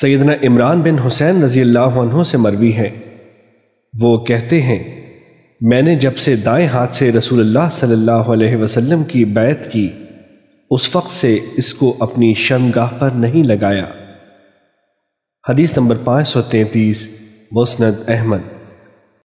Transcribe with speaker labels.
Speaker 1: سیدنا عمران بن حسین رضی اللہ عنہ سے مروی ہے۔ وہ کہتے ہیں، میں نے جب سے دائیں ہاتھ سے رسول اللہ صلی اللہ علیہ وسلم کی بیعت کی، اس وقت سے اس کو اپنی شرمگاہ پر نہیں لگایا۔ حدیث نمبر پانچ سو تینتیس، مسند احمد۔